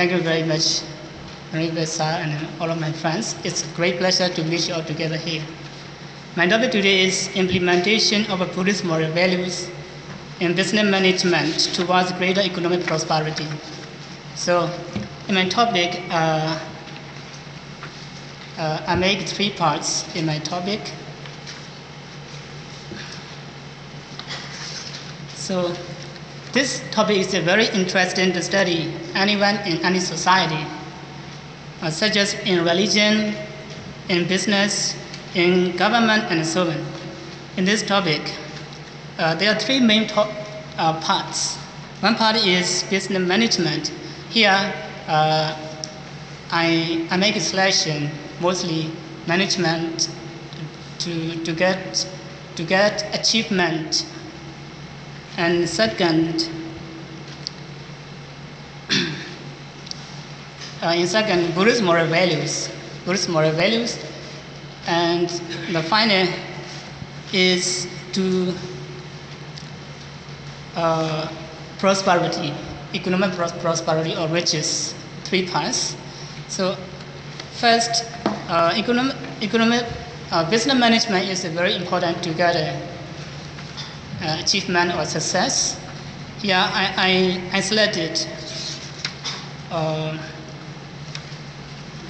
thank you very much, Honorable Sir and all of my friends. It's a great pleasure to meet you all together here. My topic today is implementation of Buddhist moral values in business management towards greater economic prosperity. So, in my topic, uh, uh, I make three parts in my topic. So, this topic is a very interesting to study anyone in any society, uh, such as in religion, in business, in government, and so on. In this topic, uh, there are three main to- uh, parts. One part is business management. Here, uh, I, I make a selection mostly management to, to, get, to get achievement and second, uh, in second, Buddhist moral values, Buddhist moral values, and the final is to uh, prosperity, economic pros- prosperity or riches, three parts. So, first, uh, economic, economic uh, business management is very important to get a uh, achievement or success. Here I, I, I selected uh,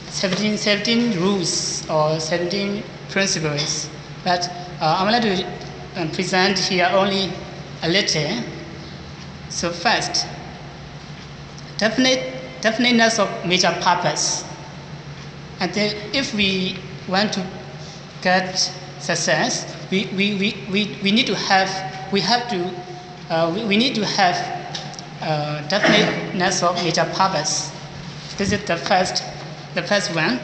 17, 17 rules or 17 principles, but uh, I'm going to uh, present here only a little. So first, definite, definiteness of major purpose. And if we want to get success, we, we, we, we, we need to have, we have to, uh, we, we need to have uh, definiteness of major purpose. This is the first, the first one.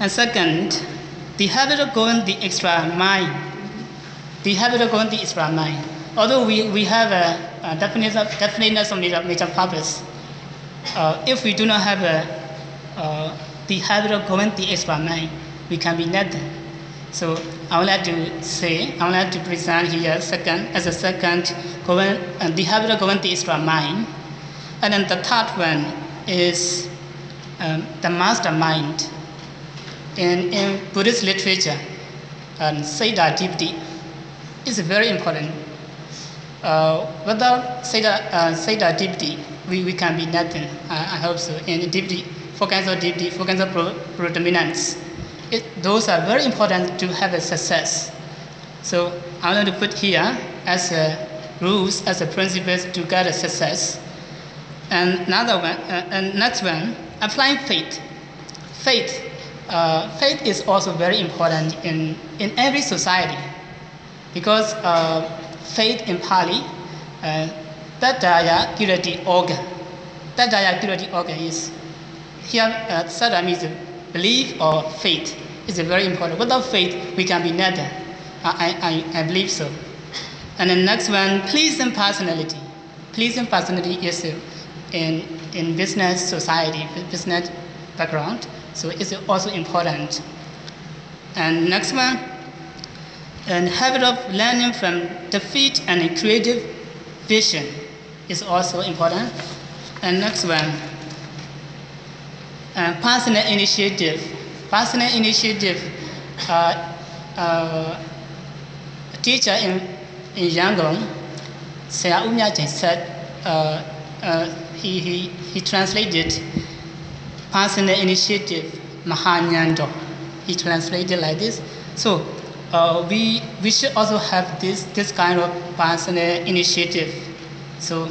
And second, the habit of going the extra mile. The habit of going the extra mile. Although we, we have a, a definiteness of major, major purpose, uh, if we do not have a, uh, the habit of going the extra mile, we can be nothing. So I would like to say, I would like to present here second as a second uh, the habit of going the extra mile. And then the third one is um, the mastermind. In, in Buddhist literature, um, Seda Dipti is very important. Uh, without Seda, uh, Seda Dipti, we, we can be nothing. I, I hope so. In Dipti, kinds of Dipti, kinds of pro, predominance. It, those are very important to have a success. So I want to put here as a rules, as a principles to get a success. And another one, uh, and next one, applying faith. Faith, uh, faith is also very important in, in every society because uh, faith in Pali, uh, Tattaya Kirati organ. Tattaya Kirati organ is here, uh, Saddha means belief or faith is very important. Without faith, we can be nothing. I, I, I believe so. And the next one, pleasing personality. Pleasing personality is in, in business society, business background, so it's also important. And next one, and habit of learning from defeat and a creative vision is also important. And next one, uh, personal initiative. Personal initiative. Uh, uh, teacher in, in Yangon, Saya Umya said, uh, uh, he, he, he translated personal initiative Mahanyando. He translated like this. So uh, we, we should also have this, this kind of personal initiative. So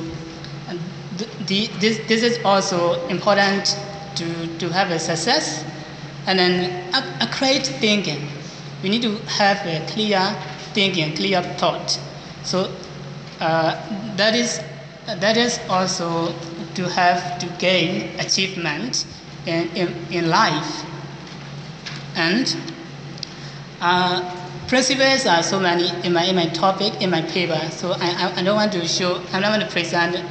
th- the, this, this is also important to, to have a success. And then a, a create thinking. We need to have a clear thinking, clear thought. So uh, that is that is also to have to gain achievement in, in, in life. And uh, principles are so many in my, in my topic, in my paper, so I, I, don't want to show, I don't want to present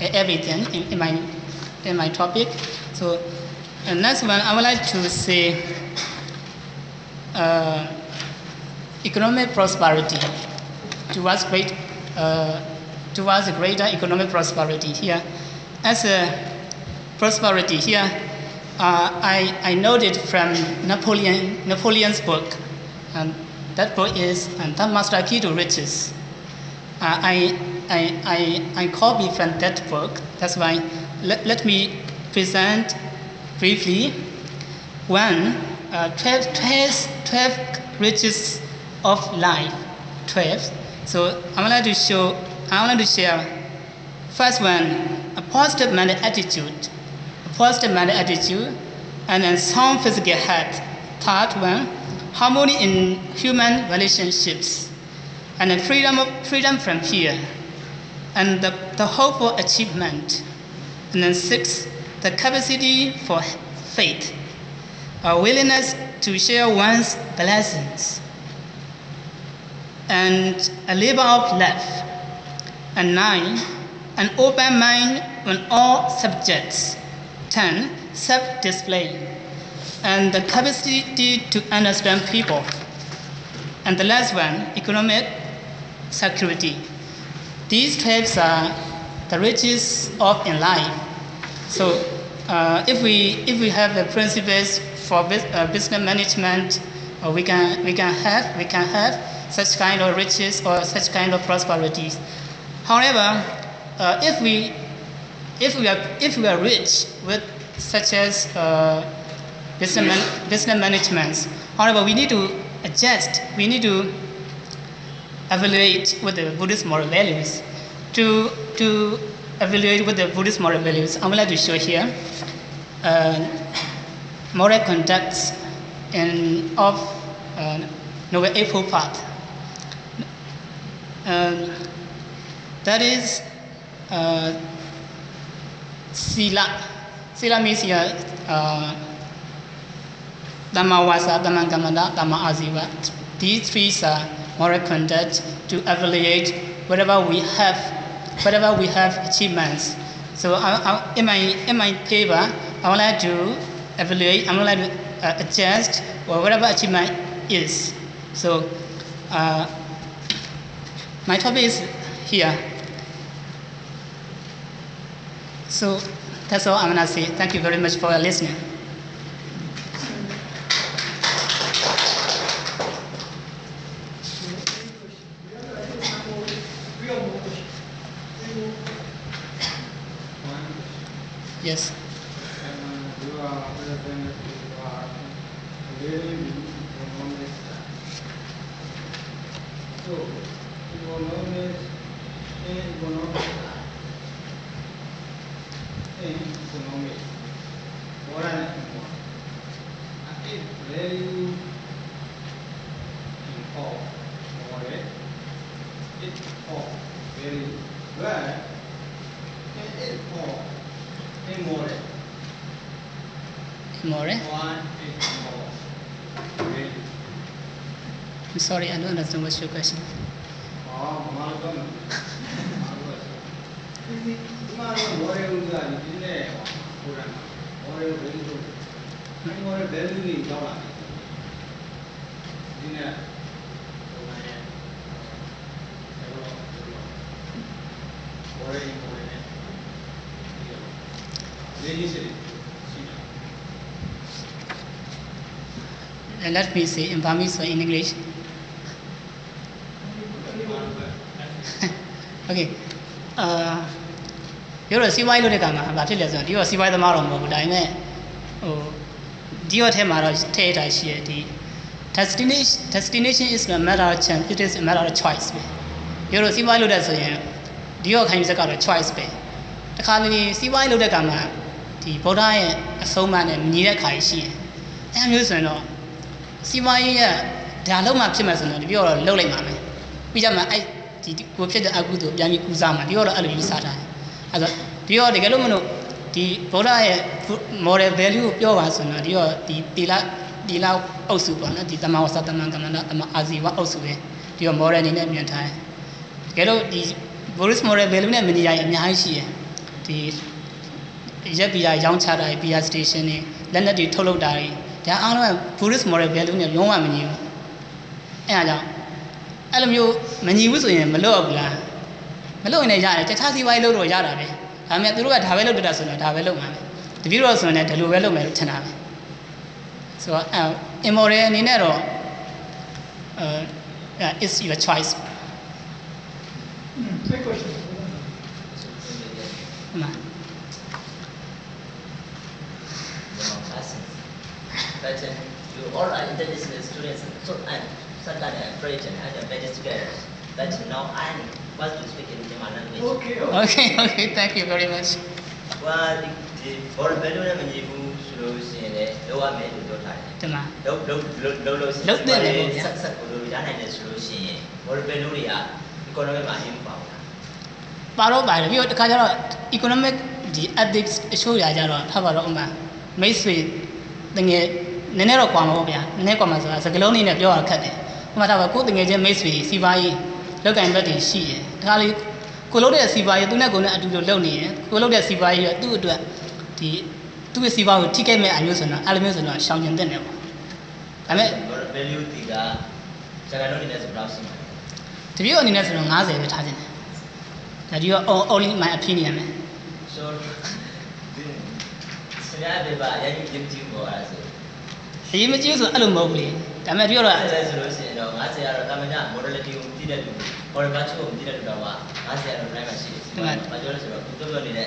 everything in, in, my, in my topic. So the next one, I would like to say uh, economic prosperity towards great uh, towards greater economic prosperity here. As a prosperity. Here, uh, I, I noted from Napoleon, Napoleon's book, and that book is uh, The Master Key to Riches. I, I, I, I copy from that book. That's why let, let me present briefly one, uh, 12, 12, 12 riches of life. 12. So I like to show, I would to share first one, a positive mental attitude, a positive mental attitude, and then sound physical health. Third one, harmony in human relationships, and then freedom, of, freedom from fear, and the, the hope for achievement. And then six, the capacity for faith, a willingness to share one's blessings, and a labor of love. And nine, an open mind on all subjects. Ten, self-display, and the capacity to understand people. And the last one, economic security. These traits are the riches of in life. So uh, if we if we have the principles for uh, business management, uh, we can we can have we can have such kind of riches or such kind of prosperities. However, uh, if we if we are if we are rich with such as uh, business, man, business management, however, we need to adjust. We need to evaluate with the Buddhist moral values. To to evaluate with the Buddhist moral values, I would like to show here uh, moral conduct in of uh, Noble Eightfold Path. Um, that is uh, Sila. Sila means here uh, Samma Vaca, Samma Kammanta, Samma Ajiva. These three are moral conduct to evaluate whatever we have, whatever we have achievements. So I, I, in my in my paper, I would like to evaluate. I would like to uh, adjust or whatever achievement is. So uh, my topic is here. So that's all I'm gonna say. Thank you very much for listening. And economics and economics. What are the important? It very important. Alright? It all very good. And it all immoral. More. One is immoral. Really. I'm sorry, I don't understand what's your question. Ah, 아, 말 건. 이마는 머리가 있네. 보라. 머리 왼쪽. 한 머리 벨링이 나와. 이네. 머리 머리네. 레디스. And let me say in Burmese or in English. Okay. အာ ပြောတော့စီးပွားရေးလုပ်တဲ့ကံမှာဘာဖြစ်လဲဆိုတော့ဒီတော့စီးပွားရေးသမားတော့မဟုတ်ဘူးဒါပေမဲ့ဟိုဒီတော့ထဲမှာတော့ထည့်ထားရှိရဒီ destination destination is a matter of chance it is a matter of choice ပဲပြောတော့စီးပွားရေးလုပ်တဲ့ဆိုရင်ဒီတော့ခိုင်းစက်ကတော့ choice ပဲတခါတလေစီးပွားရေးလုပ်တဲ့ကံမှာဒီဗုဒ္ဓရဲ့အဆုံးအမနဲ့ညီတဲ့ခါရှိတယ်အဲမျိုးဆိုရင်တော့စီးပွားရေးကဒါလုံးမှဖြစ်မှဆိုတော့ဒီပြောတော့လှုပ်လိုက်မှာပဲပြီးကြမှာအဲ့ဒီကိုဖြစ်တဲ့အကုသိုလ်ပြန်ပြီးကူစားမှာဒီတော့အဲ့လိုယူဆထားတယ် အဲ့တော့ဒီတော့တကယ်လို့မလို့ဒီဗုဒ္ဓရဲ့ model value ကိုပြောပါဆိုတော့ဒီတော့ဒီတီလာတီလာအုပ်စုပေါ့နော်ဒီတမဝဆတမန်ကမန္တတမအာဇီဝအုပ်စုပဲဒီတော့ model အနေနဲ့မြင်ထားတယ်တကယ်လို့ဒီ Boris model value နဲ့မနေရရင်အများကြီးရှိတယ်ဒီရက်ပီယာရောင်းချတာပီယာ station တွေလက်နက်တွေထုတ်လုပ်တာတွေဒါအားလုံးက Boris model value နဲ့လုံးဝမညီဘူးအဲအားကြောင့်အဲ့လိုမျိုးမညီဘူးဆိုရင်မလုပ်ဘူးလား မလုပ်ရင်လည်းရတယ်တခြားစီးပွားရေးလုပ်တော့ရတာပဲဒါပေမဲ့သူတို့ကဒါပဲလုပ်တတ်တာဆိုတော့ဒါပဲလုပ်မှာပဲ တပည့်တော်ဆိုရင်လည်းဒီလိုပဲလုပ်မယ်လို့ထင်တာပဲဆိုတော့အဲ immoral အနေနဲ့တော့အဲ is your choice Quick question. ဟုတ်လား But uh, you all are international students, so I'm certain uh, approach and I'm very together. But now I want to speak in German language. Okay. okay okay thank you very much ว่าဒီဘော်ဘယ်လိုလဲမကြည့်ဘူးဆိုလို့ရှိရင်လည်းလောရမယ်လို့ပြောထားတယ်ဒီမှာလုံးလုံးလုံးလုံးလုံးလုံးတဲ့လေပေါ့ဗျာဆက်ဆက်ကိုလို့ရနိုင်တယ်ဆိုလို့ရှိရင်ဘော်ဘယ်လိုတွေက economy မှာအရင်ပါဘူးလားပါတော့ပါတယ်ပြီးတော့တခါကျတော့ economic ဒီ ethics အချို့ရာကြတော့ထားပါတော့ဥမာမိတ်ဆွေတငယ်နည်းနည်းတော့ကွာမှာပေါ့ဗျာနည်းနည်းကွာမှာဆိုတာစကလုံးလေးနဲ့ပြောရခက်တယ်ဥမာထားပါကိုယ်တငယ်ချင်းမိတ်ဆွေစီပါရေး လောက်ကင်ဘက်တွေရှိတယ်တခါလေကိုလုပ်တဲ့စီပါရေးသူနဲ့ကိုယ်နဲ့အတူတူလုပ်နေတယ်ကိုလုပ်တဲ့စီပါရေးကသူ့အတွက်ဒီသူ့ရဲ့စီပါကိုထိခိုက်မဲ့အမျိုးဆိုတော့အဲ့လိုမျိုးဆိုတော့ရှောင်ကျင်တဲ့တယ်ပေါ့ဒါပေမဲ့ဘော် value တီကစကားလုံးနေနဲ့ဆိုတော့ရှိမှာတပြည့်အနေနဲ့ဆိုတော့90ပဲထားခြင်းတယ်ဒါဒီက only my opinion ပဲ so ဒီစကားတွေပါအရင်ကြည့်ကြည့်ပေါ်အားဆိုအရေးမကြီးဆိုအဲ့လိုမဟုတ်ဘူးလေဒါပေမဲ့ပြောတော့အဲ့ဒါဆိုလို့ရှိရင်တော့90ကတော့တာမညာ modality ကို သိတဲ့လူဘော်ဘာချိုကိုမသိတဲ့လူတော့က90ရာတော့ drive မှာရှိတယ်။ဘာပြောလဲဆိုတော့ကိုတို့တို့နေတဲ့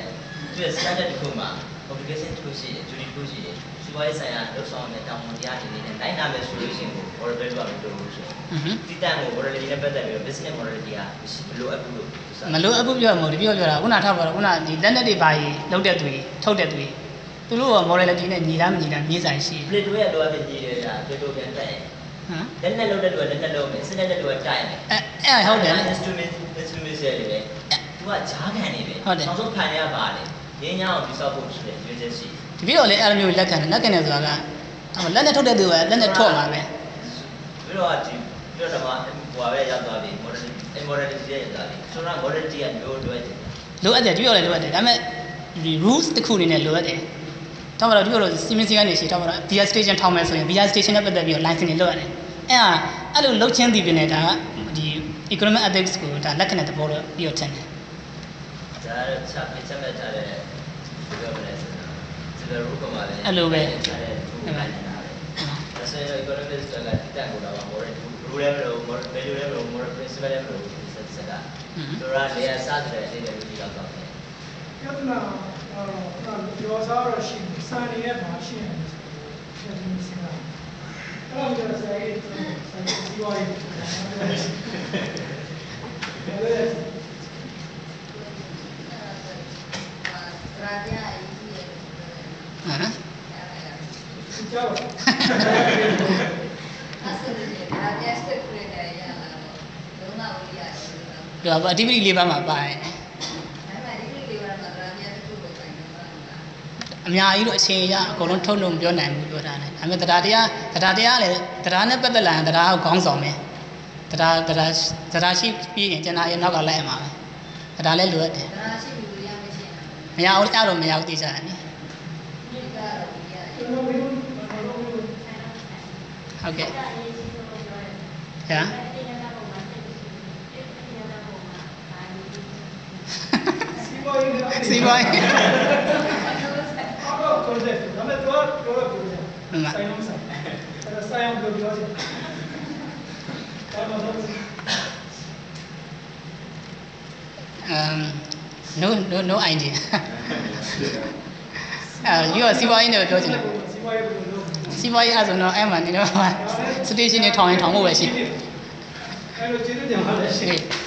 သူရဲ့ standard တစ်ခုမှာ obligation တစ်ခုရှိတယ် duty တစ်ခုရှိတယ်။စီးပွားရေးဆိုင်ရာလုပ်ဆောင်တဲ့တာဝန်တရားတွေနဲ့လိုက်နာမယ်ဆိုလို့ရှိရင်ကို border value ကမလိုဘူးဆို။တိတန်ကို border value နဲ့ပတ်သက်ပြီးတော့ business model တွေကမလိုအပ်ဘူးလို့မလိုအပ်ဘူးပြောမှာဒီပြောပြောတာခုနထောက်ပြောတာခုနဒီလက်လက်တွေပါရေလောက်တဲ့သူတွေထုတ်တဲ့သူတွေသူတို့က model နဲ့ညီလားမညီလားမြေးဆိုင်ရှိတယ်။ plate ရဲ့လိုအပ်ချက်ကြီးတယ်က plate ပြန်တက် ဟမ်လက်နဲ့လုပ်တဲ့လူကလက်နဲ့လုပ်မယ်စနစ်တဲ့လူကတိုက်မယ်အဲအဲ့ဟုတ်တယ် instrument instrument တွေလေသူကဂျားခံနေပဲဟုတ်တယ်နောက်ဆုံးဖန်ရပါလေရင်းညောင်းပြီးစောက်ဖို့ရှိတယ်ရွေးချက်ရှိတပြည့်တော့လေအဲ့လိုမျိုးလက်ခံတယ်လက်ခံတယ်ဆိုတာကဟိုလက်နဲ့ထုတ်တဲ့သူကလက်နဲ့ထုတ်မှာပဲပြီးတော့ဒီပြီးတော့မှဟိုပဲရောက်သွားပြီ model immorality ရဲ့ရောက်သွားပြီဆိုတော့ morality ကမျိုးလွဲတယ်လိုအပ်တယ်တပြည့်တော့လေလိုအပ်တယ်ဒါပေမဲ့ဒီ rules တစ်ခုအနေနဲ့လိုအပ်တယ် တော့ပါတော့တပြည့်တော့စီမင်းစီကနေရှိတော့ပါတော့ VR station ထောင်းမယ်ဆိုရင် VR station နဲ့ပတ်သက်ပြီးတော့ license တွေလုပ်ရတယ်အဲ့ဟာအဲ့လိုလုပ်ချင်းတည်ပြနေဒါကဒီ economic ethics ကိုဒါလက်ခံတဲ့သဘောတော့ပြီးတော့ထင်တယ်ဒါချက်ပြချက်မဲ့ထားတဲ့ဒီလိုပဲလဲဆိုတော့ဒီလိုရုပ်ကမှလည်းအဲ့လိုပဲထားတဲ့သူ့ပိုင်းနေတာပဲဒါဆိုရင် economics ကတက်ကိုတော့ moral rule လည်းမလို့ moral value လည်းမလို့ moral principle လည်းမလို့ဆက်စက်ကอืมဆိုတော့လေအစားတဲ့အနေနဲ့ဒီလောက်တော့တယ်ပြဿနာ အော်ပြောစားရရှိစာနေရမှာရှိနေတယ်ဆက်ပြီးစဉ်းစားအဲ့တော့ကျွန်တော်ဆိုင်ရေးဆိုင်ရေးစီဝိုင်းအဲ့ဒါဟမ်ကြောက်ဒါပါအဓိပတိလေးပါးမှာပါတယ် အများကြီးတော့အချိန်ရအကုန်လုံးထုတ်လို့မပြောနိုင်ဘူးပြောတာလေဒါပေမဲ့တရားတရားတရားတရားလည်းတရားနဲ့ပတ်သက်လာရင်တရားကိုခေါင်းဆောင်မယ်တရားတရားတရားရှိပြီးရင်ကျန်တာရဲ့နောက်ကလိုက်ရမှာပဲတရားလည်းလိုအပ်တယ်မရဘူးအဲ့တော့မရဘူးသိကြတယ်နိကျွန်တော်မျိုးကျွန်တော်မျိုးဟုတ်ကဲ့ညာစီဝိုင်းစီးပွားရေး အော် concept ဒါမဲ့ တော့ပြောတော့ပြောကြမှန်ပါဆိုင်လုံးဆိုင်အဲ့ဒါဆိုင်အောင်ပြောပြောကြဒါမှမဟုတ် um no no no idea အဲယူစီးပွားရေးနဲ့ပြောချင်တယ်စီဝိုင်းဘယ်လိုလုပ်စီးပွားရေးအဲ့ဆိုတော့အဲ့မှာနေတော့စတေးရှင်းနေထောင်ရင်ထောင်ဖို့ပဲရှိတယ်အဲ့လိုကျေးဇူးတင်ပါတယ်ရှင် Okay.